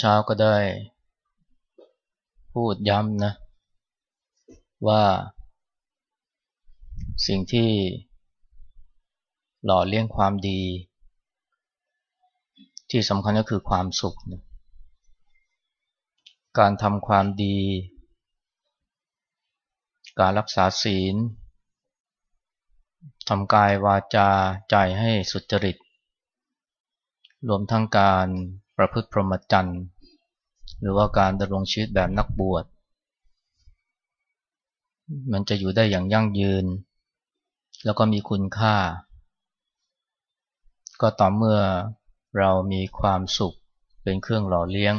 เช้าก็ได้ พูดย้ำนะ ว่า สิ่งที่ หล่อเลี้ยงความดี ที่สำคัญก็คือความสุขนะการทำความดี การรักษาศีลทำกายวาจาใจให้สุจริต รวมทั้งการ ประพฤติพรหมจรรย์หรือว่าการดำรงชีวิตแบบนักบวช มันจะอยู่ได้อย่างยั่งยืน แล้วก็มีคุณค่า ก็ต่อเมื่อเรามีความสุขเป็นเครื่องหล่อเลี้ยง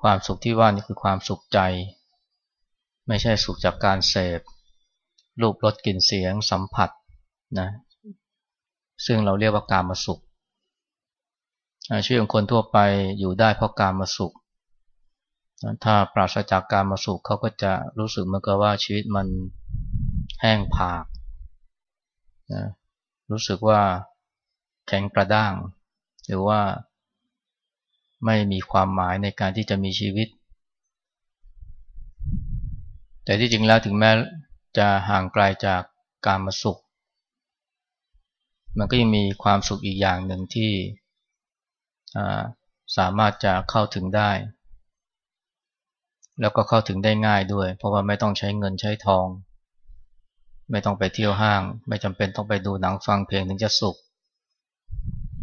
ความสุขที่ว่านี่คือความสุขใจ ไม่ใช่สุขจากการเสพรูปรสกลิ่นเสียงสัมผัสนะซึ่งเราเรียกว่าการมาสุข ชีวิตของคนทั่วไปอยู่ได้เพราะการมาสุข ถ้าปราศจากการมาสุขเขาก็จะรู้สึกเหมือนกับว่าชีวิตมันแห้งผากนะรู้สึกว่าแข็งกระด้าง หรือว่าไม่มีความหมายในการที่จะมีชีวิต แต่ที่จริงแล้วถึงแม้จะห่างไกลาจากการมาสุข มันก็ยังมีความสุขอีกอย่างหนึ่งที่ สามารถจะเข้าถึงได้ แล้วก็เข้าถึงได้ง่ายด้วย เพราะว่าไม่ต้องใช้เงินใช้ทอง ไม่ต้องไปเที่ยวห้าง ไม่จำเป็นต้องไปดูหนังฟังเพลงถึงจะสุข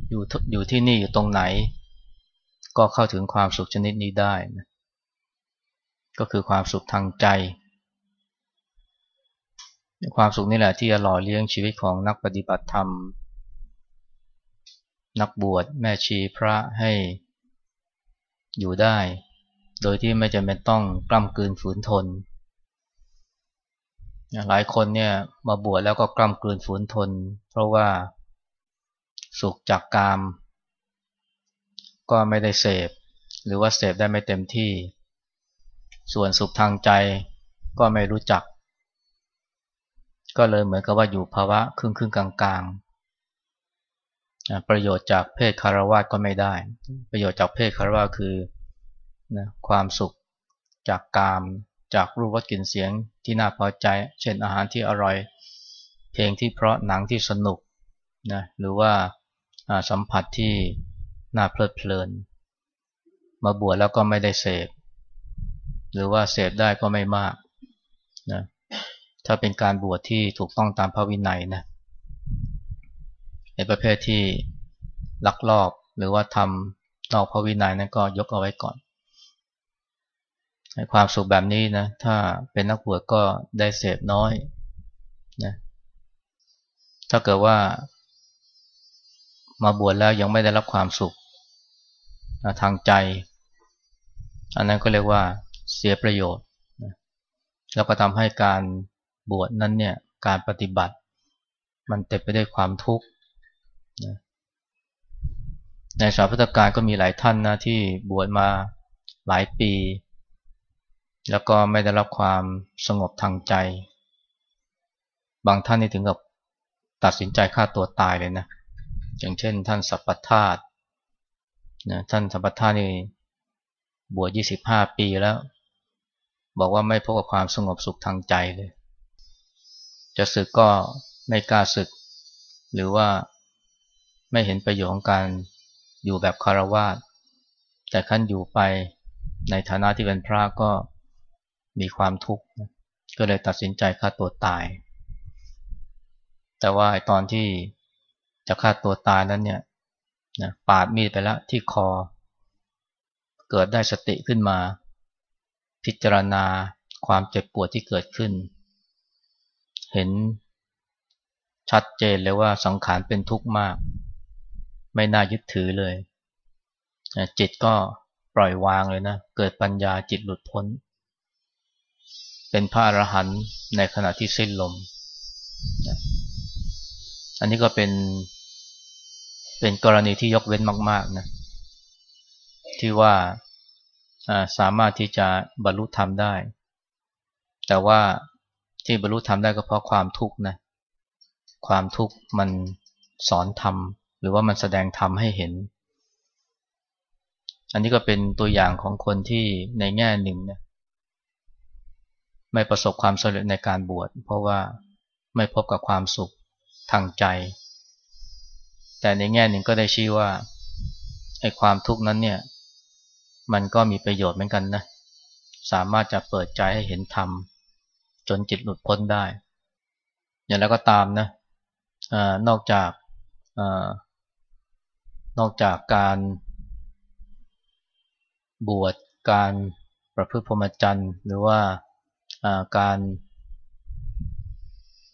อยู่อยู่ที่นี่อยู่ตรงไหน ก็เข้าถึงความสุขชนิดนี้ได้นะก็คือความสุขทางใจ ความสุขนี่แหละที่จะหล่อเลี้ยงชีวิตของนักปฏิบัติธรรม นักบวชแม่ชีพระให้อยู่ได้ โดยที่ไม่จำเป็นต้องกล้ำกลืนฝืนทน หลายคนเนี่ยมาบวชแล้วก็กล้ำกลืนฝืนทน เพราะว่าสุขจากกาม ก็ไม่ได้เสพ หรือว่าเสพได้ไม่เต็มที่ ส่วนสุขทางใจก็ไม่รู้จัก ก็เลยเหมือนกับว่าอยู่ภาวะครึ่งครึ่งกลางกลาง ประโยชน์จากเพศคารวะก็ไม่ได้ ประโยชน์จากเพศคารวะคือนะความสุขจากกาม จากรูปรสกลิ่นเสียงที่น่าพอใจ เช่นอาหารที่อร่อย เพลงที่เพราะหนังที่สนุกนะหรือว่าสัมผัสที่น่าเพลิดเพลิน มาบวชแล้วก็ไม่ได้เสพ หรือว่าเสพได้ก็ไม่มากนะถ้าเป็นการบวชที่ถูกต้องตามพระวินัยนะ ในประเภทที่ลักลอบหรือว่าทำนอกพระวินัยนั้นก็ยกเอาไว้ก่อนความสุขแบบนี้นะ ถ้าเป็นนักบวชก็ได้เสพน้อยนะถ้าเกิดว่า มาบวชแล้วยังไม่ได้รับความสุขทางใจ อันนั้นก็เรียกว่าเสียประโยชน์แล้วก็ทำให้การบวชนั้นเนี่ยการปฏิบัติ มันเต็มไปได้วยความทุกข์ ในสาวพุทธการก็มีหลายท่านนะที่บวชมาหลายปี แล้วก็ไม่ได้รับความสงบทางใจ บางท่านนี่ถึงกับตัดสินใจฆ่าตัวตายเลยนะ อย่างเช่น ท่านสัพพทาตนะท่านสัพพทาตนี่บวช25 ปีแล้ว บอกว่าไม่พบกับความสงบสุขทางใจเลย จะศึกก็ไม่กล้าศึก หรือว่า ไม่เห็นประโยชน์ของการอยู่แบบคารวะแต่ขั้นอยู่ไปในฐานะที่เป็นพระก็มีความทุกข์ก็เลยตัดสินใจฆ่าตัวตาย แต่ว่าตอนที่จะฆ่าตัวตายนั้นเนี่ยนะปาดมีดไปแล้วที่คอ เกิดได้สติขึ้นมา พิจารณาความเจ็บปวดที่เกิดขึ้น เห็นชัดเจนเลยว่าสังขารเป็นทุกข์มาก ไม่น่ายึดถือเลย จิตก็ปล่อยวางเลยนะ เกิดปัญญาจิตหลุดพ้น เป็นพระอรหันต์ในขณะที่สิ้นลม อันนี้ก็เป็นเป็นกรณีที่ยกเว้นมาก ๆนะ ที่ว่าสามารถที่จะบรรลุธรรมได้ แต่ว่าที่บรรลุธรรมได้ก็เพราะความทุกข์นะ ความทุกข์มันสอนธรรม หรือว่ามันแสดงธรรมให้เห็น อันนี้ก็เป็นตัวอย่างของคนที่ในแง่หนึ่งเนี่ยไม่ประสบความสำเร็จในการบวช เพราะว่าไม่พบกับความสุขทางใจ แต่ในแง่หนึ่งก็ได้ชี้ว่าไอ้ความทุกข์นั้นเนี่ย มันก็มีประโยชน์เหมือนกันนะ สามารถจะเปิดใจให้เห็นธรรม จนจิตหลุดพ้นได้ อย่างแล้วก็ตามนะอนอกจากอ นอกจากการบวชการประพฤติพรหมจรรย์หรือว่าการ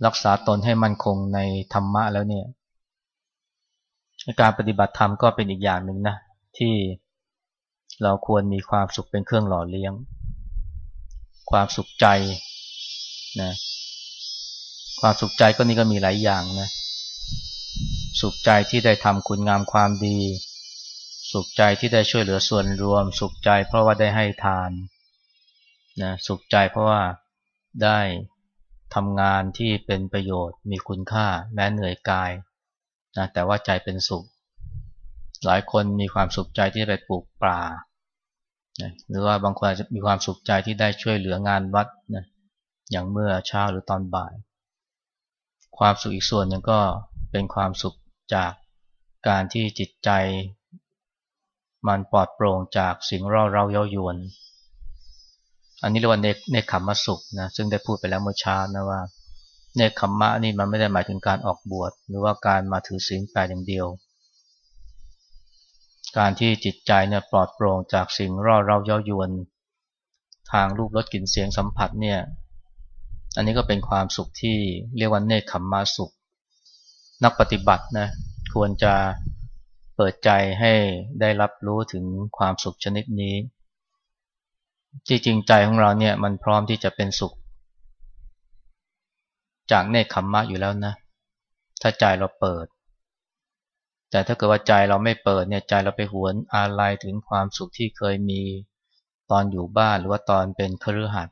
รักษาตนให้มั่นคงในธรรมะแล้วเนี่ย การปฏิบัติธรรมก็เป็นอีกอย่างหนึ่งนะที่เราควรมีความสุขเป็นเครื่องหล่อเลี้ยง ความสุขใจนะความสุขใจก็นี่ก็มีหลายอย่างนะ สุขใจที่ได้ทำคุณงามความดี สุขใจที่ได้ช่วยเหลือส่วนรวม สุขใจเพราะว่าได้ให้ทานนะสุขใจเพราะว่าได้ทำงานที่เป็นประโยชน์มีคุณค่าแม้เหนื่อยกายนะแต่ว่าใจเป็นสุข หลายคนมีความสุขใจที่ไปปลูกป่านะหรือว่าบางคนอาจจะมีความสุขใจที่ได้ช่วยเหลืองานวัดนะอย่างเมื่อเช้าหรือตอนบ่าย ความสุขอีกส่วนหนึ่งก็เป็นความสุข จากการที่จิตใจ มันปลอดโปร่งจากสิ่งร่าเร้าเย้ายวน อันนี้เรียกว่าเนกเนคขมมสุขนะซึ่งได้พูดไปแล้วเมื่อเช้านะว่าเนคขมมะนี่มันไม่ได้หมายถึงการออกบวชหรือว่าการมาถือศีลแปดอย่างเดียว การที่จิตใจเนี่ยปลอดโปร่งจากสิ่งร่าเร้าเย้ายวน ทางรูปรสกลิ่นเสียงสัมผัสเนี่ยอันนี้ก็เป็นความสุขที่เรียกว่าเนคขมมะสุข นักปฏิบัตินะควรจะเปิดใจให้ได้รับรู้ถึงความสุขชนิดนี้จริงใจของเราเนี่ยมันพร้อมที่จะเป็นสุข จากเนคขมมะอยู่แล้วนะ ถ้าใจเราเปิด แต่ถ้าเกิดว่าใจเราไม่เปิดเนี่ยใจเราไปหวนอาลัยถึงความสุขที่เคยมีตอนอยู่บ้านหรือว่าตอนเป็นครือขัด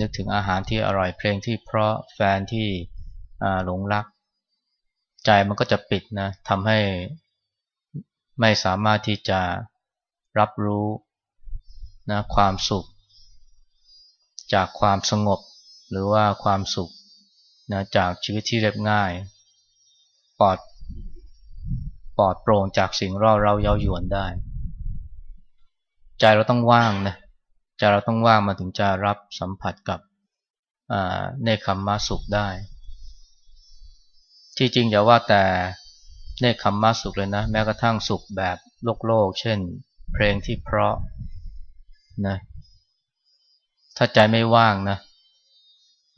นึกถึงอาหารที่อร่อยเพลงที่เพราะแฟนที่หลงรัก ใจมันก็จะปิดนะทำให้ไม่สามารถที่จะรับรู้นะความสุข จากความสงบ หรือว่าความสุขนะจากชีวิตที่เรียบง่าย ปลอดปลอดโปร่งจากสิ่งร่าเราเย้ายวนได้ ใจเราต้องว่างนะใจเราต้องว่างมาถึงจะรับสัมผัสกับเนคขมมาสุขได้ ที่จริงอย่าว่าแต่เนคขมมาสุขเลยนะ แม้กระทั่งสุขแบบโลกโลก เช่น เพลงที่เพราะนะถ้าใจไม่ว่างนะ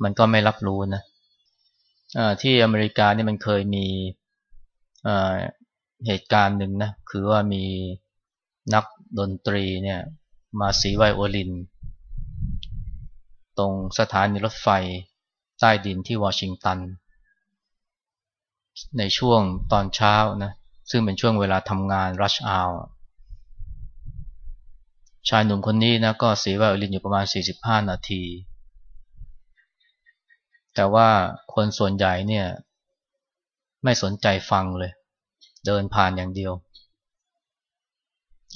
มันก็ไม่รับรู้นะที่อเมริกานี่มันเคยมีเหตุการณ์หนึ่งนะ คือว่ามีนักดนตรีเนี่ยมาสีไวโอลิน ตรงสถานีรถไฟใต้ดินที่วอชิงตัน ในช่วงตอนเช้านะซึ่งเป็นช่วงเวลาทำงานรัชอาวชายหนุ่มคนนี้นะก็เสียไวโอลินอยู่ประมาณ 45 นาที แต่ว่าคนส่วนใหญ่เนี่ย ไม่สนใจฟังเลย เดินผ่านอย่างเดียว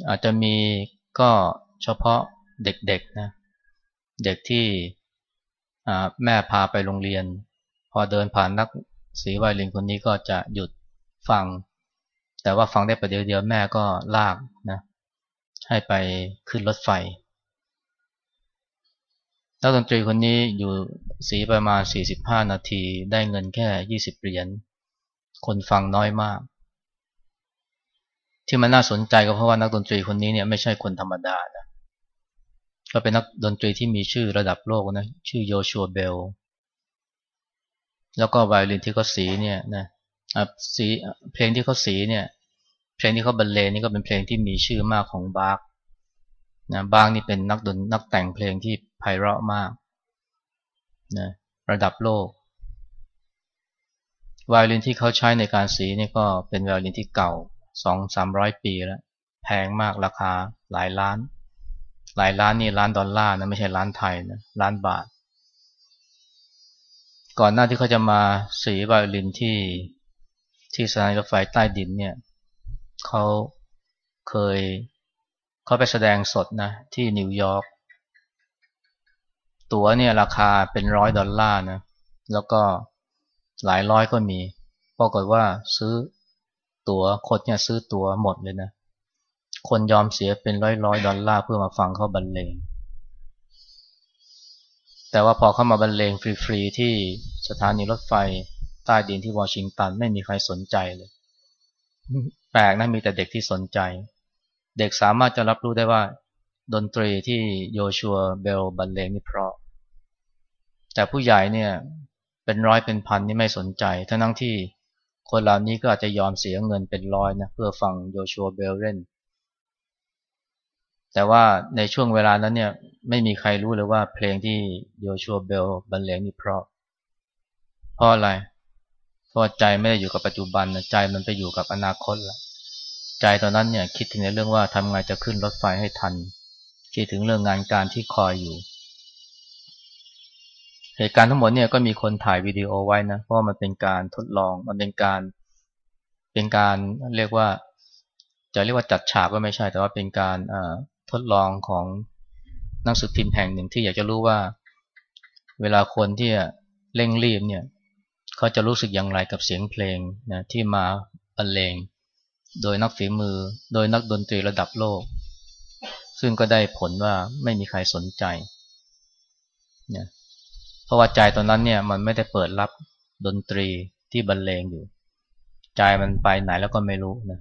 อาจจะมีก็เฉพาะเด็กๆนะเด็กที่แม่พาไปโรงเรียน พอเดินผ่านนัก สีไวลินคนนี้ก็จะหยุดฟัง แต่ว่าฟังได้ประเดี๋ยวเดียวแม่ก็ลากนะให้ไปขึ้นรถไฟนักดนตรีคนนี้อยู่สีประมาณ 45 นาทีได้เงินแค่ 20 เหรียญ คนฟังน้อยมาก ที่มันน่าสนใจก็เพราะว่านักดนตรีคนนี้เนี่ยไม่ใช่คนธรรมดานะ ก็เป็นนักดนตรีที่มีชื่อระดับโลกนะ ชื่อโยชัวเบล แล้วก็ไวโอลินที่เขาสีเนี่ยนะสีเพลงที่เขาสีเนี่ยเพลงที่เขาบรรเลงนี่ก็เป็นเพลงที่มีชื่อมากของบาร์กนะบาร์กนี่เป็นนักดนนักแต่งเพลงที่ไพเราะมากนะระดับโลกไวโอลินที่เขาใช้ในการสีนี่ก็เป็นไวโอลินที่เก่าสองสามร้อยปีแล้ว แพงมากราคาหลายล้าน หลายล้านนี่ล้านดอลลาร์นะไม่ใช่ล้านไทยนะล้านบาท ก่อนหน้าที่เขาจะมาสีไวโอลินที่ที่สถานีรถไฟใต้ดินเนี่ยเขาเคยเขาไปแสดงสดนะที่นิวยอร์กตั๋วเนี่ยราคาเป็นร้อยดอลลาร์นะแล้วก็หลายร้อยก็มีปรากฏว่าซื้อตั๋วคนเนี่ยซื้อตั๋วหมดเลยนะ คนยอมเสียเป็นร้อยร้อยดอลลาร์เพื่อมาฟังเขาบรรเลง แต่ว่าพอเข้ามาบรรเลงฟรีๆที่สถานีรถไฟใต้ดินที่วอชิงตันไม่มีใครสนใจเลย แปลกนะมีแต่เด็กที่สนใจ เด็กสามารถจะรับรู้ได้ว่า ดนตรีที่โยชัวเบลบรรเลงนี่เพราะ แต่ผู้ใหญ่เนี่ยเป็นร้อยเป็นพันนี่ไม่สนใจ ทั้งทั้งที่คนเหล่านี้ก็อาจจะยอมเสียเงินเป็นร้อยนะเพื่อฟังโยชัวเบลเล่น แต่ว่าในช่วงเวลานั้นเนี่ยไม่มีใครรู้เลยว่าเพลงที่โยชัวเบลบรรเลงนี่เพราะ เพราะอะไร เพราะใจไม่ได้อยู่กับปัจจุบันนะใจมันไปอยู่กับอนาคตแล้วใจตอนนั้นเนี่ยคิดถึงในเรื่องว่าทำไงจะขึ้นรถไฟให้ทัน คิดถึงเรื่องงานการที่คอยอยู่ เหตุการณ์ทั้งหมดเนี่ยก็มีคนถ่ายวิดีโอไว้นะ เพราะมันเป็นการทดลอง มันเป็นการ เป็นการเรียกว่า จะเรียกว่าจัดฉากก็ไม่ใช่ แต่ว่าเป็นการอ่า ทดลองของนักสืบพิมพ์แห่งหนึ่งที่อยากจะรู้ว่า เวลาคนที่เร่งรีบเนี่ยเขาจะรู้สึกอย่างไรกับเสียงเพลงนะที่มาบรรเลงโดยนักฝีมือ โดยนักดนตรีระดับโลก ซึ่งก็ได้ผลว่าไม่มีใครสนใจเนี่ยเพราะว่าใจตอนนั้นเนี่ยมันไม่ได้เปิดรับดนตรีที่บรรเลงอยู่ ใจมันไปไหนแล้วก็ไม่รู้นะ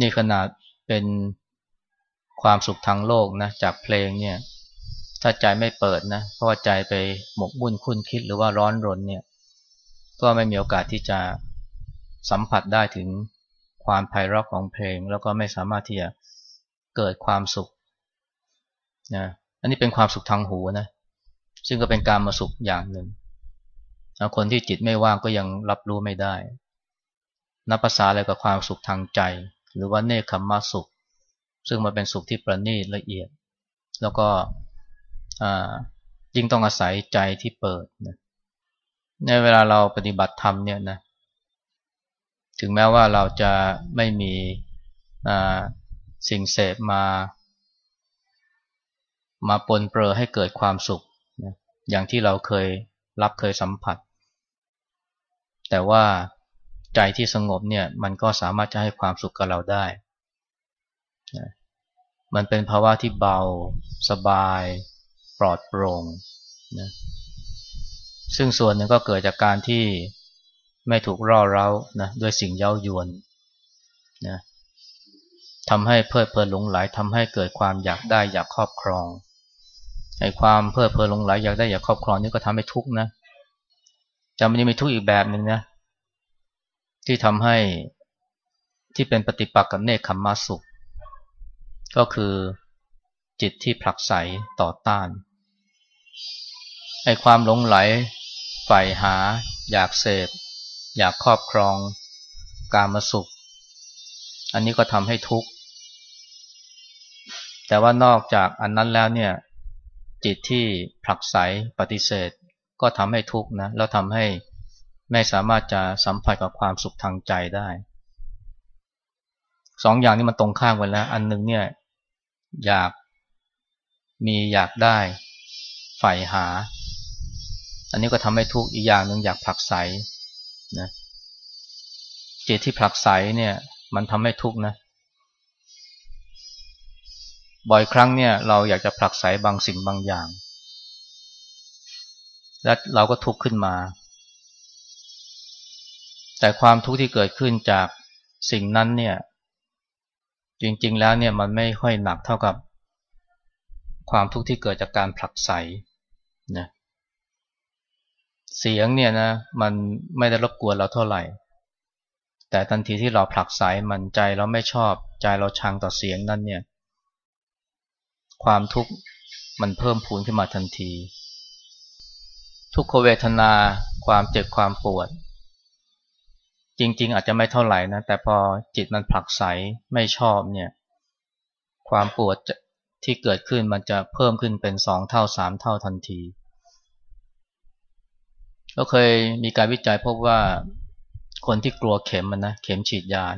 นี่ขนาดเป็น ความสุขทางโลกนะจากเพลงเนี่ย ถ้าใจไม่เปิดนะเพราะว่าใจไปหมกมุ่นคุ้นคิดหรือว่าร้อนรนเนี่ย ก็ไม่มีโอกาสที่จะสัมผัสได้ถึงความไพเราะของเพลง แล้วก็ไม่สามารถที่จะเกิดความสุขนะอันนี้เป็นความสุขทางหูนะซึ่งก็เป็นการมาสุขอย่างหนึ่งคนที่จิตไม่ว่างก็ยังรับรู้ไม่ได้ นับภาษาอะไรกับความสุขทางใจ หรือว่าเนคขมมาสุข ซึ่งมันเป็นสุขที่ประณีตละเอียด แล้วก็ยิ่งต้องอาศัยใจที่เปิดนะในเวลาเราปฏิบัติธรรมเนี่ยนะถึงแม้ว่าเราจะไม่มีสิ่งเสพมา มาปนเปื้อให้เกิดความสุขนะอย่างที่เราเคยรับเคยสัมผัส แต่ว่าใจที่สงบเนี่ยมันก็สามารถจะให้ความสุขกับเราได้ มันเป็นภาวะที่เบา สบาย ปลอดโปร่งนะซึ่งส่วนหนึ่งก็เกิดจากการที่ไม่ถูกร่อเร้านะด้วยสิ่งเย้ายวนนะทำให้เพลิดเพลินหลงไหลทำให้เกิดความอยากได้อยากครอบครองไอ้ความเพลิดเพลินหลงไหลอยากได้อยากครอบครองนี่ก็ทำให้ทุกข์นะจะมันยังมีทุกข์อีกแบบหนึ่งนะที่ทำให้ที่เป็นปฏิปักษ์กับเนคขมมาสุข ก็คือจิตที่ผลักไสต่อต้านไอความหลงไหลใฝ่หา อยากเสพ อยากครอบครอง การมาสุข อันนี้ก็ทำให้ทุกข์ แต่ว่านอกจากอันนั้นแล้วเนี่ย จิตที่ผลักไสปฏิเสธ ก็ทำให้ทุกข์นะแล้วทำให้ไม่สามารถจะสัมผัสกับความสุขทางใจได้สองอย่างนี้มันตรงข้ามกันแล้ว อันหนึ่งเนี่ย อยากมีอยากได้ใฝ่หา อันนี้ก็ทำให้ทุกข์อีกอย่างหนึ่งอยากผลักไสนะจิตที่ผลักไสเนี่ย มันทำให้ทุกข์นะ บ่อยครั้งเนี่ย เราอยากจะผลักไสบางสิ่งบางอย่าง และเราก็ทุกข์ขึ้นมา แต่ความทุกข์ที่เกิดขึ้นจากสิ่งนั้นเนี่ย จริงๆแล้วเนี่ยมันไม่ค่อยหนักเท่ากับความทุกข์ที่เกิดจากการผลักไสนะเสียงเนี่ยนะมันไม่ได้รบกวนเราเท่าไหร่ แต่ทันทีที่เราผลักไสมันใจเราไม่ชอบใจเราชังต่อเสียงนั้นเนี่ยความทุกข์มันเพิ่มพูนขึ้นมาทันที ทุกขเวทนาความเจ็บความปวด จริง ๆ อาจจะไม่เท่าไหร่นะ แต่พอจิตมันผลักไสไม่ชอบเนี่ย ความปวดที่เกิดขึ้นมันจะเพิ่มขึ้นเป็นสองเท่าสามเท่าทันที ก็เคยมีการวิจัยพบว่าคนที่กลัวเข็มมันนะเข็มฉีดยาน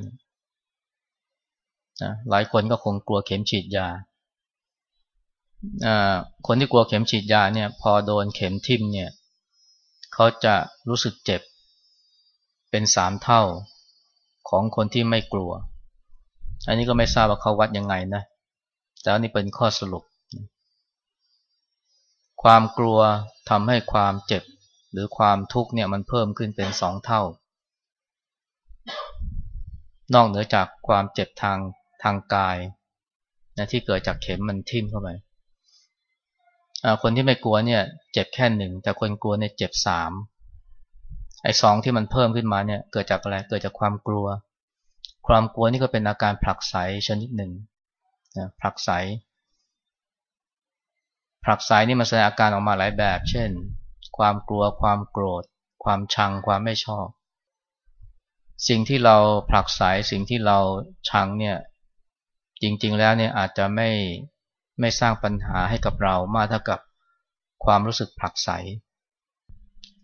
ะหลายคนก็คงกลัวเข็มฉีดยา คนที่กลัวเข็มฉีดยาเนี่ย พอโดนเข็มทิ่มเนี่ย เขาจะรู้สึกเจ็บ เป็นสามเท่าของคนที่ไม่กลัว อันนี้ก็ไม่ทราบว่าเขาวัดยังไงนะ แต่อันนี้เป็นข้อสรุป ความกลัวทำให้ความเจ็บ หรือความทุกข์เนี่ยมันเพิ่มขึ้นเป็นสองเท่า นอกเหนือจากความเจ็บทางทางกายนะที่เกิดจากเข็มมันทิ่มเข้าไปคนที่ไม่กลัวเนี่ยเจ็บแค่หนึ่งแต่คนกลัวเนี่ยเจ็บสาม ไอ้สองที่มันเพิ่มขึ้นมาเนี่ยเกิดจากอะไรเกิดจากความกลัว ความกลัวนี่ก็เป็นอาการผลักไสชนิดหนึ่งนะผลักไสผลักไสนี่มันแสดงอาการออกมาหลายแบบ เช่น ความกลัว ความโกรธ ความชัง ความไม่ชอบ สิ่งที่เราผลักไสสิ่งที่เราชังเนี่ยจริงๆแล้วเนี่ยอาจจะไม่ไม่สร้างปัญหาให้กับเรามากเท่ากับความรู้สึกผลักไส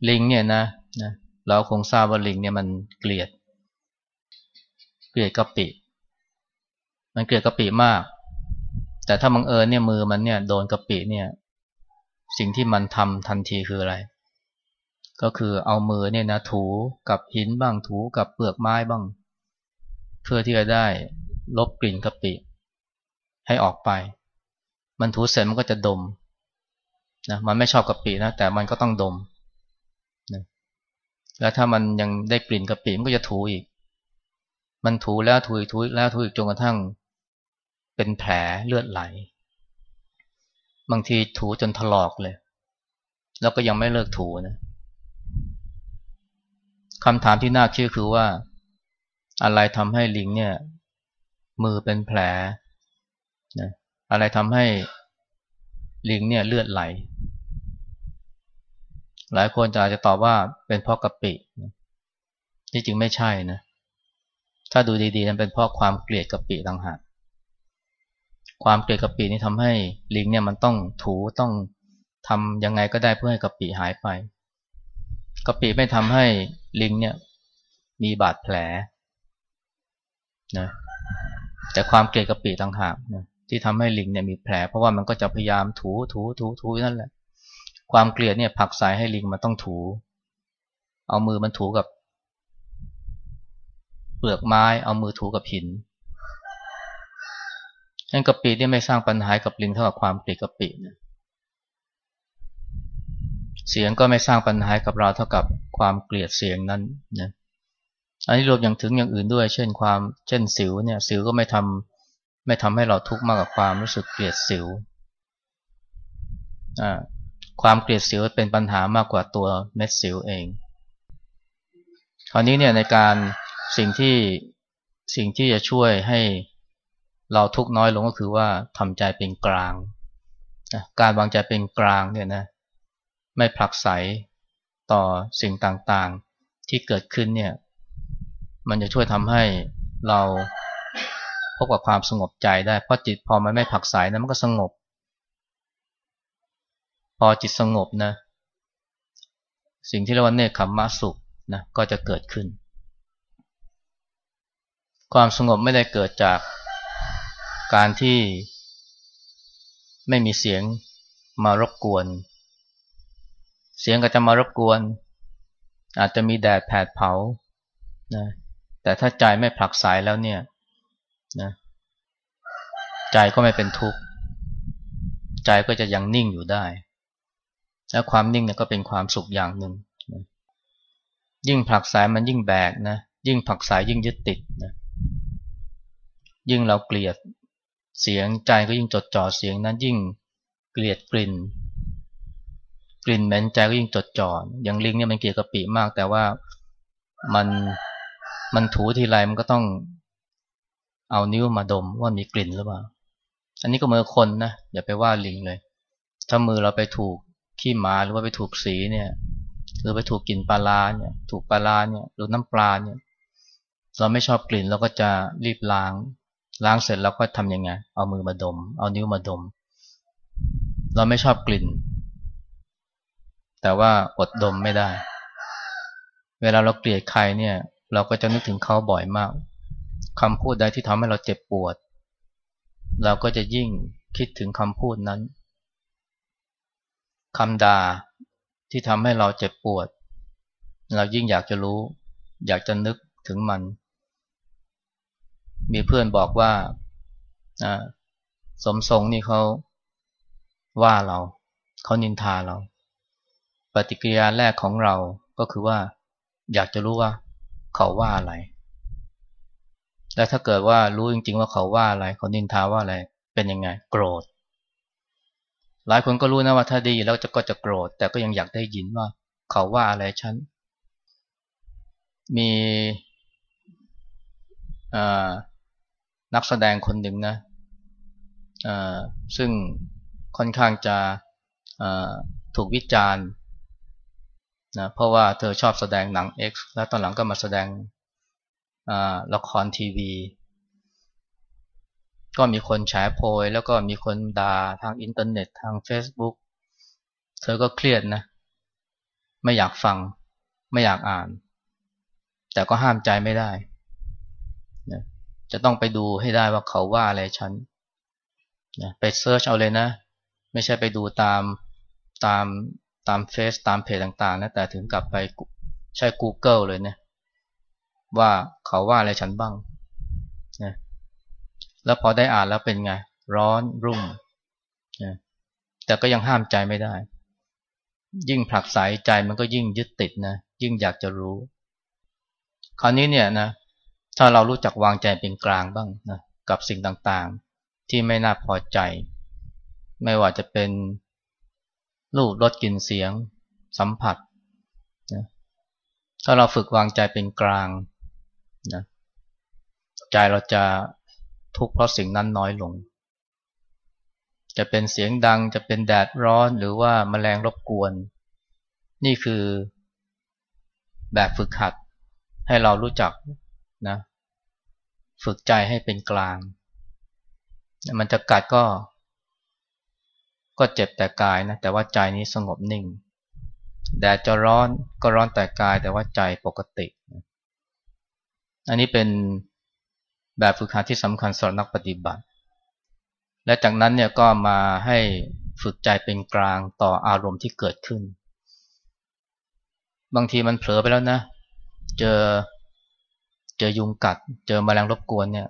ลิงเนี่ยนะนะ เราคงทราบว่าลิงเนี่ยมันเกลียด เกลียดกะปิ มันเกลียดกะปิมาก แต่ถ้าบังเอิญเนี่ยมือมันเนี่ยโดนกะปิเนี่ย สิ่งที่มันทำทันทีคืออะไร ก็คือเอามือเนี่ยนะถูกับหินบ้างถูกับเปลือกไม้บ้าง เพื่อที่จะได้ลบกลิ่นกะปิ ให้ออกไป มันถูเสร็จมันก็จะดมนะมันไม่ชอบกะปินะแต่มันก็ต้องดม แล้วถ้ามันยังได้กลิ่นกะปิมันก็จะถูอีก มันถูแล้วถูอีกถูอีกแล้วถูอีกจนกระทั่ง เป็นแผลเลือดไหล บางทีถูจนถลอกเลย แล้วก็ยังไม่เลิกถูนะคำถามที่น่าคิดคือว่า อะไรทำให้ลิงเนี่ย มือเป็นแผลนะอะไรทำให้ลิงเนี่ยเลือดไหล หลายคนจะอาจจะตอบว่าเป็นเพราะกะปิที่จริงไม่ใช่นะ ถ้าดูดีๆนั้นเป็นเพราะความเกลียดกะปิต่างหากความเกลียดกะปินี่ทำให้ลิงเนี่ยมันต้องถูต้องทำยังไงก็ได้เพื่อให้กะปิหายไปกะปิไม่ทำให้ลิงเนี่ยมีบาดแผลนะแต่ความเกลียดกะปิต่างหากนะที่ทำให้ลิงเนี่ยมีแผล เพราะว่ามันก็จะพยายามถูถูถูถูนั่นแหละ ความเกลียดเนี่ยผักสายให้ลิงมันต้องถู เอามือมันถูกับเปลือกไม้เอามือถูกับหินนั่นกะปิเนี่ยไม่สร้างปัญหากับลิงเท่ากับความเกลียดกะปินะเสียงก็ไม่สร้างปัญหากับเราเท่ากับความเกลียดเสียงนั้นนะอันนี้รวมอย่างถึงอย่างอื่นด้วย เช่นความเช่นสิวเนี่ยสิวก็ไม่ทำไม่ทำให้เราทุกข์มากกับความรู้สึกเกลียดสิวอ่า ความเกลียดสิวเป็นปัญหามากกว่าตัวเม็ดสิวเอง คราวนี้เนี่ยในการสิ่งที่สิ่งที่จะช่วยให้เราทุกน้อยลงก็คือว่าทำใจเป็นกลาง การวางใจเป็นกลางเนี่ยนะไม่ผลักไสต่อสิ่งต่างๆที่เกิดขึ้นเนี่ยมันจะช่วยทำให้เราพบกับความสงบใจได้เพราะจิตพอมันไม่ผลักไสนะมันก็สงบ พอจิตสงบนะ สิ่งที่เรียกว่าเนคขมมะสุขนะก็จะเกิดขึ้น ความสงบไม่ได้เกิดจากการที่ไม่มีเสียงมารบกวน เสียงก็จะมารบกวน อาจจะมีแดดแผดเผานะแต่ถ้าใจไม่ผลักสายแล้วเนี่ยนะใจก็ไม่เป็นทุกข์ ใจก็จะยังนิ่งอยู่ได้ และความนิ่งเนี่ยก็เป็นความสุขอย่างหนึ่งนะยิ่งผลักสายมันยิ่งแบกนะยิ่งผลักสายยิ่งยึดติดนะยิ่งเราเกลียดเสียงใจก็ยิ่งจดจ่อเสียงนั้นยิ่งเกลียดกลิ่น กลิ่นเหม็นใจก็ยิ่งจดจ่ออย่างลิงเนี่ยมันเกลียดกะปิมาก แต่ว่ามันมันถูทีไรมันก็ต้องเอานิ้วมาดมว่ามีกลิ่นหรือเปล่า อันนี้ก็เมือคนนะอย่าไปว่าลิงเลย ถ้ามือเราไปถูก ขี้หมาหรือว่าไปถูกสีเนี่ยหรือไปถูกกลิ่นปลาลาเนี่ย ถูกปลาเนี่ยหรือน้ำปลาเนี่ย เราไม่ชอบกลิ่นเราก็จะรีบล้าง ล้างเสร็จเราก็ทำยังไง เอามือมาดม เอานิ้วมาดม เราไม่ชอบกลิ่น แต่ว่าอดดมไม่ได้ เวลาเราเกลียดใครเนี่ย เราก็จะนึกถึงเขาบ่อยมากคำพูดใดที่ทำให้เราเจ็บปวด เราก็จะยิ่งคิดถึงคำพูดนั้น คำด่าที่ทำให้เราเจ็บปวด เรายิ่งอยากจะรู้ อยากจะนึกถึงมัน มีเพื่อนบอกว่าสมทรงนี่เขาว่าเราเขานินทาเรา ปฏิกิริยาแรกของเราก็คือว่า อยากจะรู้ว่า เขาว่าอะไร และถ้าเกิดว่ารู้จริง ๆ ว่าเขาว่าอะไร เขานินทาว่าอะไร เป็นยังไง โกรธ หลายคนก็รู้นะว่าถ้าดีแล้วจะก็จะโกรธ แต่ก็ยังอยากได้ยินว่า เขาว่าอะไรฉัน มีนักแสดงคนหนึ่งนะซึ่งค่อนข้างจะถูกวิจารณ์นะเพราะว่าเธอชอบแสดงหนัง X แล้วตอนหลังก็มาแสดงละครทีวี ก็มีคนแฉโพยแล้วก็มีคนด่าทางอินเทอร์เน็ตทาง Facebook เธอก็เครียดนะ ไม่อยากฟัง ไม่อยากอ่าน แต่ก็ห้ามใจไม่ได้นะจะต้องไปดูให้ได้ว่าเขาว่าอะไรฉันนะไปเซิร์ชเอาเลยนะ ไม่ใช่ไปดูตามตามตามเฟซตามเพจต่างๆนะแต่ถึงกลับไปใช้ Google เลยเนะว่าเขาว่าอะไรฉันบ้าง แล้วพอได้อ่านแล้วเป็นไง ร้อนรุ่มนะแต่ก็ยังห้ามใจไม่ได้ ยิ่งผลักไสใจมันก็ยิ่งยึดติดนะ ยิ่งอยากจะรู้ คราวนี้เนี่ยนะ ถ้าเรารู้จักวางใจเป็นกลางบ้างนะ กับสิ่งต่างๆ ที่ไม่น่าพอใจ ไม่ว่าจะเป็นรูปรสกลิ่นเสียง สัมผัสนะถ้าเราฝึกวางใจเป็นกลางนะใจเราจะ ทุกข์เพราะสิ่งนั้นน้อยลง จะเป็นเสียงดังจะเป็นแดดร้อนหรือว่าแมลงรบกวน นี่คือแบบฝึกหัดให้เรารู้จักนะฝึกใจให้เป็นกลาง มันจะกัดก็ ก็เจ็บแต่กายนะแต่ว่าใจนี้สงบนิ่ง แดดจะร้อนก็ร้อนแต่กายแต่ว่าใจปกติ อันนี้เป็น แบบฝึกหัดที่สำคัญสำหรับนักปฏิบัติ และจากนั้นเนี่ยก็มาให้ฝึกใจเป็นกลางต่ออารมณ์ที่เกิดขึ้น บางทีมันเผลอไปแล้วนะ เจอเจอยุงกัด เจอมแมลงรบกวนเนี่ย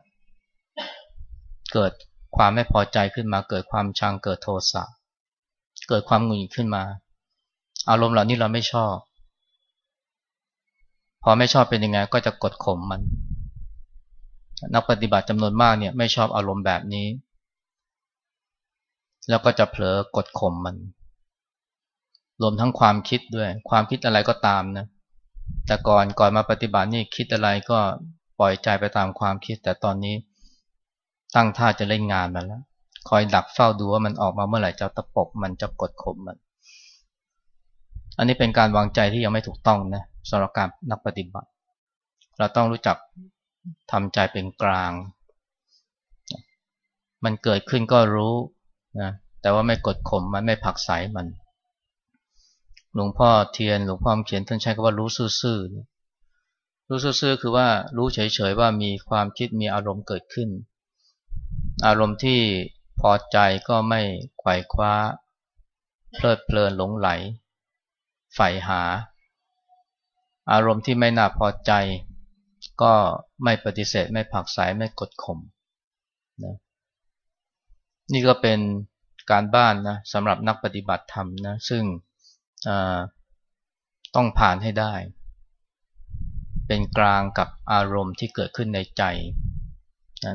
เกิดความไม่พอใจขึ้นมาเกิดความชังเกิดโทสะเกิดความหงุดหงิดขึ้นมา อารมณ์เหล่านี้เราไม่ชอบ พอไม่ชอบเป็นยังไงก็จะกดข่มมัน นักปฏิบัติจำนวนมากเนี่ยไม่ชอบอารมณ์แบบนี้ แล้วก็จะเผลอกดข่มมัน รวมทั้งความคิดด้วย ความคิดอะไรก็ตามนะแต่ก่อนก่อนมาปฏิบัตินี่คิดอะไรก็ปล่อยใจไปตามความคิด แต่ตอนนี้ตั้งท่าจะเล่นงานมันแล้ว คอยดักเฝ้าดูว่ามันออกมาเมื่อไหร่จะตะปบมันจะกดข่มมัน อันนี้เป็นการวางใจที่ยังไม่ถูกต้องนะสำหรับการนักปฏิบัติ เราต้องรู้จัก ทำใจเป็นกลาง มันเกิดขึ้นก็รู้นะแต่ว่าไม่กดข่มมันไม่ผักใสมัน หลวงพ่อเทียนหลวงพ่อเขียนท่านใช้คำว่ารู้ซื่อๆรู้ซื่อๆคือว่ารู้เฉยๆว่ามีความคิดมีอารมณ์เกิดขึ้น อารมณ์ที่พอใจก็ไม่ไขว่คว้า เพลิดเพลินหลงไหลใฝ่หา อารมณ์ที่ไม่น่าพอใจ ก็ไม่ปฏิเสธไม่ผักสายไม่กดข่มนะนี่ก็เป็นการบ้านนะสำหรับนักปฏิบัติธรรมนะซึ่งต้องผ่านให้ได้ เป็นกลางกับอารมณ์ที่เกิดขึ้นในใจ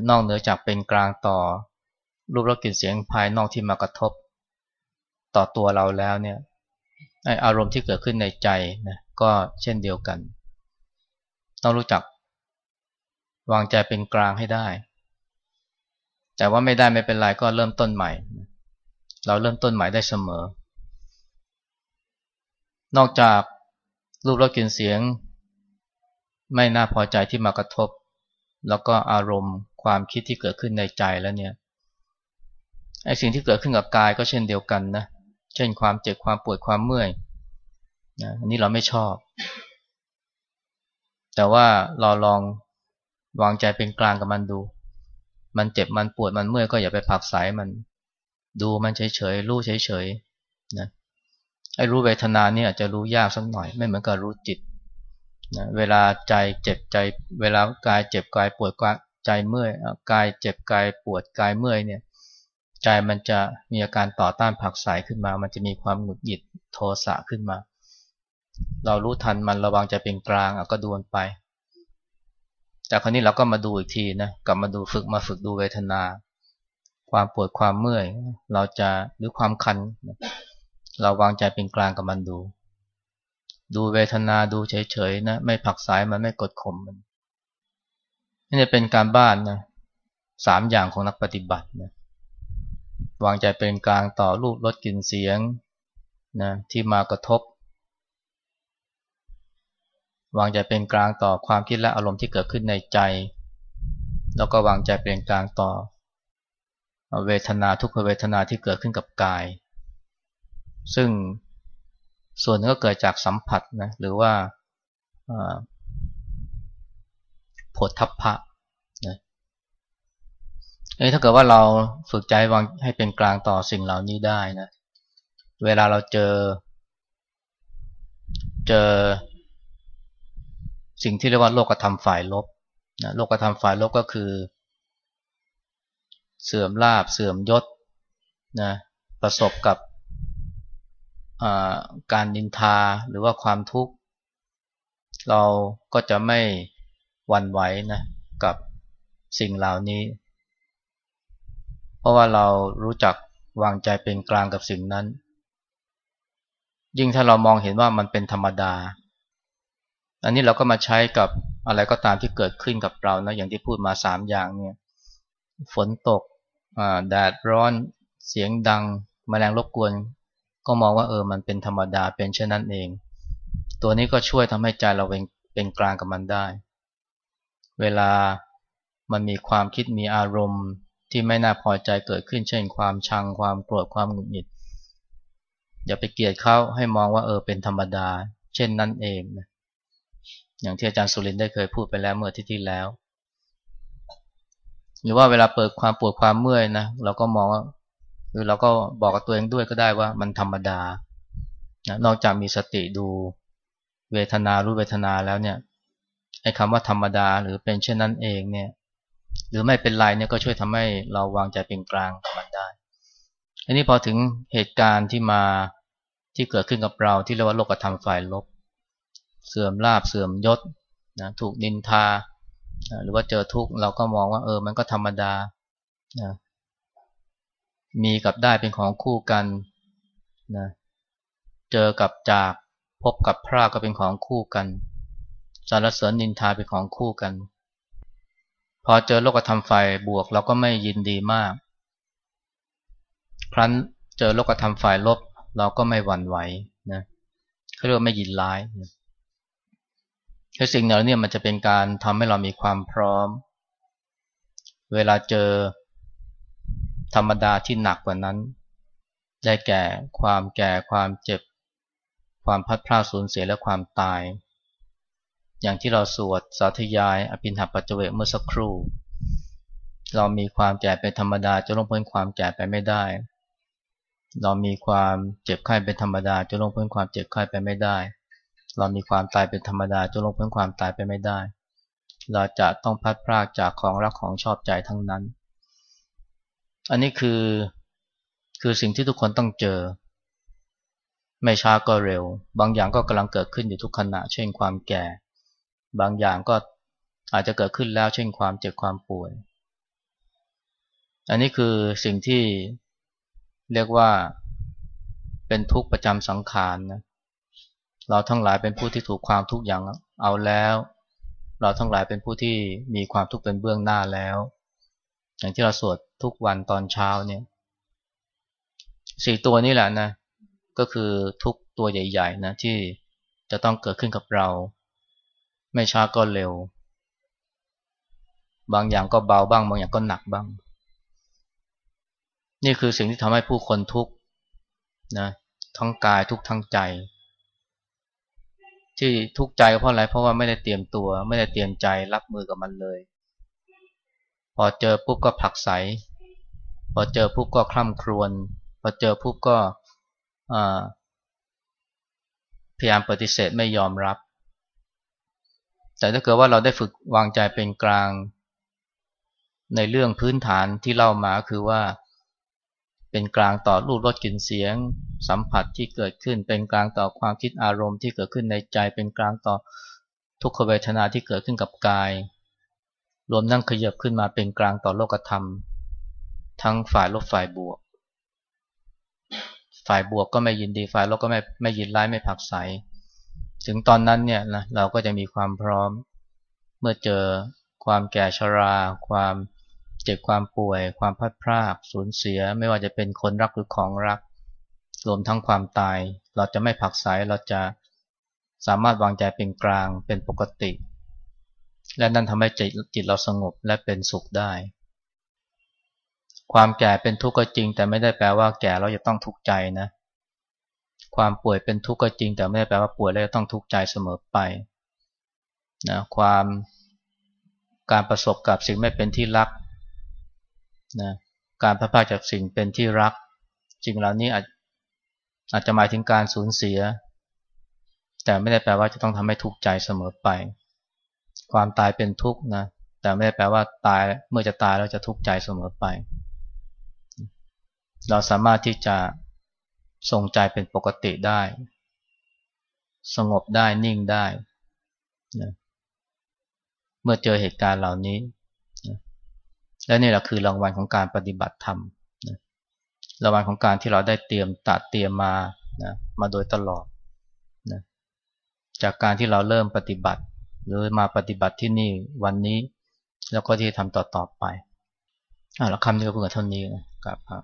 นอกเหนือจากเป็นกลางต่อรูปรสกลิ่นเสียงภายนอกที่มากระทบ ต่อตัวเราแล้วเนี่ยอารมณ์ที่เกิดขึ้นในใจนะก็เช่นเดียวกัน ต้องรู้จัก วางใจเป็นกลางให้ได้ แต่ว่าไม่ได้ไม่เป็นไรก็เริ่มต้นใหม่ เราเริ่มต้นใหม่ได้เสมอ นอกจากรูปรสกลิ่นเสียง ไม่น่าพอใจที่มากระทบ แล้วก็อารมณ์ความคิดที่เกิดขึ้นในใจแล้วเนี่ยไอ้สิ่งที่เกิดขึ้นกับกายก็เช่นเดียวกันนะ เช่นความเจ็บความปวดความเมื่อยนะอันนี้เราไม่ชอบ แต่ว่าเราลอง วางใจเป็นกลางกับมันดู มันเจ็บมันปวดมันเมื่อยก็อย่าไปผักสายมัน ดูมันเฉยๆรู้เฉยๆนะไอ้รู้เวทนาเนี่ยอาจจะรู้ยากสักหน่อยไม่เหมือนกับรู้จิตนะเวลาใจเจ็บใจ เวลากายเจ็บกายปวดกายใจเมื่อยกายเจ็บกายปวดกายเมื่อยเนี่ยใจมันจะมีอาการต่อต้านผักสายขึ้นมา มันจะมีความหงุดหงิดโทสะขึ้นมา เรารู้ทันมันระวังใจเป็นกลางก็ดูนไป แต่คราวนี้เราก็มาดูอีกทีนะกลับมาดูฝึกมาฝึกดูเวทนา ความปวดความเมื่อย เราจะหรือความคัน เราวางใจเป็นกลางกับมันดู ดูเวทนาดูเฉยๆนะไม่ผักสายมันไม่กดข่มมันนี่เป็นการบ้านนะสามอย่างของนักปฏิบัตินะวางใจเป็นกลางต่อรูปรสกลิ่นเสียงนะที่มากระทบ วางใจเป็นกลางต่อความคิดและอารมณ์ที่เกิดขึ้นในใจ แล้วก็วางใจเป็นกลางต่อ เวทนาทุกขเวทนาที่เกิดขึ้นกับกาย ซึ่งส่วนนึงก็เกิดจากสัมผัสนะหรือว่าผลทัพพะเอ้ถ้าเกิดว่าเราฝึกใจวางให้เป็นกลางต่อสิ่งเหล่านี้ได้นะ เวลาเราเจอ เจอ สิ่งที่เรียกว่าโลกธรรมฝ่ายลบนะโลกธรรมฝ่ายลบก็คือ เสื่อมลาบเสื่อมยศนะประสบกับการดินทาหรือว่าความทุกข์ เราก็จะไม่หวั่นไหวนะกับสิ่งเหล่านี้ เพราะว่าเรารู้จักวางใจเป็นกลางกับสิ่งนั้น ยิ่งถ้าเรามองเห็นว่ามันเป็นธรรมดา อันนี้เราก็มาใช้กับอะไรก็ตามที่เกิดขึ้นกับเรานะอย่างที่พูดมาสามอย่างเนี่ยฝนตกแดดร้อนเสียงดังมแมลงรบกวน ก็มองว่าเออมันเป็นธรรมดาเป็นเช่นนั้นเอง ตัวนี้ก็ช่วยทำให้ใจเราเป็นเป็นกลางกับมันได้ เวลามันมีความคิดมีอารมณ์ที่ไม่น่าพอใจเกิดขึ้น เช่นความชังความโกรธความหงุดหงิด อย่าไปเกลียดเขาให้มองว่าเออเป็นธรรมดา เช่นนั้นเองนะ อย่างที่อาจารย์สุรินได้เคยพูดไปแล้วเมื่อที่ที่แล้ว หรือว่าเวลาเปิดความปวดความเมื่อยนะเราก็มองว่าหรือเราก็บอกกับตัวเองด้วยก็ได้ว่ามันธรรมดานะนอกจากมีสติดูเวทนารู้เวทนาแล้วเนี่ยไอ้คำว่าธรรมดาหรือเป็นเช่นนั้นเองเนี่ยหรือไม่เป็นไรเนี่ยก็ช่วยทำให้เราวางใจเป็นกลางกับมันได้ อันนี้พอถึงเหตุการณ์ที่มาที่เกิดขึ้นกับเราที่เรียกว่าโลกธรรมฝ่ายลบ เสื่อมลาบเสื่อมยศนะถูกนินทา หรือว่าเจอทุกข์เราก็มองว่าเออมันก็ธรรมดานะมีกับได้เป็นของคู่กันนะเจอกับจากพบกับพระก็เป็นของคู่กัน สารเสริญนินทาเป็นของคู่กัน พอเจอโลกธรรมฝ่ายบวกเราก็ไม่ยินดีมาก ครั้นเจอโลกธรรมฝ่ายลบเราก็ไม่หวั่นไหวนะเขาเรียกว่าไม่ยินร้าย คือสิ่งเหล่านี้มันจะเป็นการทำให้เรามีความพร้อม เวลาเจอธรรมดาที่หนักกว่านั้น ได้แก่ความแก่ความเจ็บ ความพัดพลาดสูญเสียและความตาย อย่างที่เราสวดสาธยาย อภินหปัจเวกเมื่อสักครู่ เรามีความแก่เป็นธรรมดาจะลงพ้นความแก่ไปไม่ได้ เรามีความเจ็บไข้เป็นธรรมดาจะลงพ้นความเจ็บไข้ไปไม่ได้ เรามีความตายเป็นธรรมดาจะลงพ้นความตายไปไม่ได้ เราจะต้องพัดพรากจากของรักของชอบใจทั้งนั้น อันนี้คือคือสิ่งที่ทุกคนต้องเจอ ไม่ช้าก็เร็ว บางอย่างก็กำลังเกิดขึ้นอยู่ทุกขณะ เช่นความแก่ บางอย่างก็อาจจะเกิดขึ้นแล้ว เช่นความเจ็บความป่วย อันนี้คือสิ่งที่เรียกว่าเป็นทุกข์ประจำสังขารนะ เราทั้งหลายเป็นผู้ที่ถูกความทุกข์อย่างเอาแล้ว เราทั้งหลายเป็นผู้ที่มีความทุกข์เป็นเบื้องหน้าแล้ว อย่างที่เราสวดทุกวันตอนเช้าเนี่ยสี่ตัวนี้แหละนะก็คือทุกตัวใหญ่ๆนะที่จะต้องเกิดขึ้นกับเรา ไม่ช้าก็เร็ว บางอย่างก็เบาบ้าง บางอย่างก็หนักบ้าง นี่คือสิ่งที่ทำให้ผู้คนทุกข์นะทั้งกายทุกทั้งใจ ที่ทุกข์ใจเพราะอะไรเพราะว่าไม่ได้เตรียมตัว ไม่ได้เตรียมใจรับมือกับมันเลย พอเจอปุ๊บก็ผลักไสพอเจอปุ๊บก็คล่ำครวญพอเจอปุ๊บก็พยายามปฏิเสธไม่ยอมรับ แต่ถ้าเกิดว่าเราได้ฝึกวางใจเป็นกลาง ในเรื่องพื้นฐานที่เล่ามาคือว่า เป็นกลางต่อรูปรสกลิ่นเสียง สัมผัสที่เกิดขึ้น เป็นกลางต่อความคิดอารมณ์ที่เกิดขึ้นในใจ เป็นกลางต่อทุกขเวทนาที่เกิดขึ้นกับกาย รวมนั่งขยับขึ้นมาเป็นกลางต่อโลกธรรม ทั้งฝ่ายลบฝ่ายบวก ฝ่ายบวกก็ไม่ยินดีฝ่ายลบก็ไม่ไม่ยินร้ายไม่ผักใสถึงตอนนั้นเนี่ยนะเราก็จะมีความพร้อม เมื่อเจอความแก่ชรา ความ เจ็บความป่วย ความพัดพรากสูญเสีย ไม่ว่าจะเป็นคนรักหรือของรัก รวมทั้งความตาย เราจะไม่ผักใสเราจะสามารถวางใจเป็นกลางเป็นปกติ และนั่นทำให้จิตจิตเราสงบและเป็นสุขได้ ความแก่เป็นทุกข์ก็จริง แต่ไม่ได้แปลว่าแก่เราจะต้องทุกข์ใจนะ ความป่วยเป็นทุกข์ก็จริง แต่ไม่ได้แปลว่าป่วยแล้วจะต้องทุกข์ใจเสมอไปนะความการประสบกับสิ่งไม่เป็นที่รัก นะการพระพาจากสิ่งเป็นที่รักสิ่งเหล่านี้อาจอาจจะหมายถึงการสูญเสีย แต่ไม่ได้แปลว่าจะต้องทำให้ทุกข์ใจเสมอไป ความตายเป็นทุกข์นะแต่ไม่ได้แปลว่าตายเมื่อจะตายแล้วจะทุกข์ใจเสมอไป เราสามารถที่จะทรงใจเป็นปกติได้ สงบได้นิ่งได้นะเมื่อเจอเหตุการณ์เหล่านี้ และนี่แหละคือรางวัลของการปฏิบัติธรรมนะรางวัลของการที่เราได้เตรียมตัดเตรียมมานะมาโดยตลอดนะจากการที่เราเริ่มปฏิบัติ หรือมาปฏิบัติที่นี่วันนี้ แล้วก็ที่ทำต่อๆไปอ่าแล้วคำนี้ก็เพิ่งเท่านี้นะครับ